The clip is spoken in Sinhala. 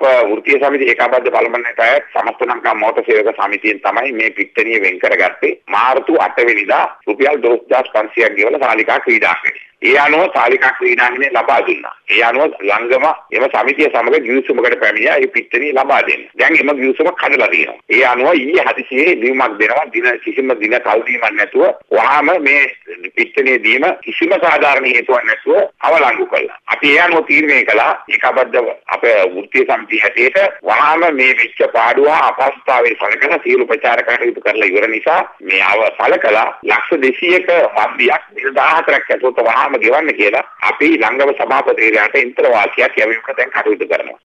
අප වෘත්තීය සමිතිය ඒකාබද්ධ බලමන්නට අයත් සමස්ත ලංකා මෝටර් සේවක සමිතියෙන් තමයි මේ පිට්ටනිය වෙන් කරගත්තේ මාර්තු 8 වෙනිදා රුපියල් 12500ක් ගෙවලා ශාලිකා ක්‍රීඩාංගණය. ඒ අනුව ශාලිකා ක්‍රීඩාංගණය ලබා දුන්නා. ඒ අනුව ළඟම එම සමිතිය සමග ගිවිසුමකට පැමිණියා ඒ පිට්ටනිය ලබා දෙන්න. දැන් එම ගිවිසුම කඩලා තියෙනවා. ඒ අනුව ඊයේ හදිසියේ ලියුමක් දෙනවා දින කිසිම දින කල්දීමක් නැතුව වහාම මේ පිට්ටනිය දීම කිසිම සාධාරණ හේතුවක් නැතුව අවලංගු කළා. අපි ඒ අනුව තීරණය කළා ඒකාබද්ධ අපේ වෘත්තීය සමිතිය හැටියට වහාම මේ වෙච්ච පාඩුව අපහසුතාවයේ සලකලා සියලු ප්‍රචාර කටයුතු කරලා ඉවර නිසා මේ අව සලකලා ලක්ෂ 200ක වන්දියක් 14ක් ඇතුළත වහාම ගෙවන්න කියලා අපි ළඟම සභාපතිවරයාට ඉන්තර වාසියක් යැවීමකට දැන් කටයුතු කරනවා.